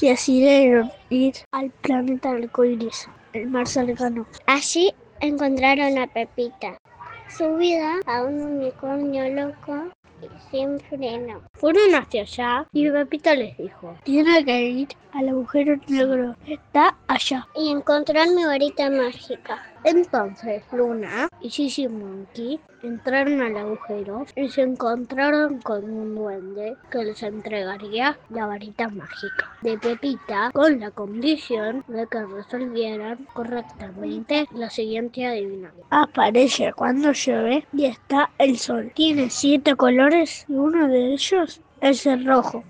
y decidieron ir al planeta arcoíris, el mar cercano. Allí encontraron a Pepita, subida a un unicornio loco sin freno. Fueron hacia allá y Pepita les dijo, tiene que ir al agujero negro, está allá. Y encontrar mi varita mágica. Entonces Luna y Gigi Monkey entraron al agujero y se encontraron con un duende que les entregaría la varita mágica de Pepita con la condición de que resolvieran correctamente la siguiente adivinanza. Aparece cuando llueve y está el sol. Tiene siete colores y uno de ellos es el rojo.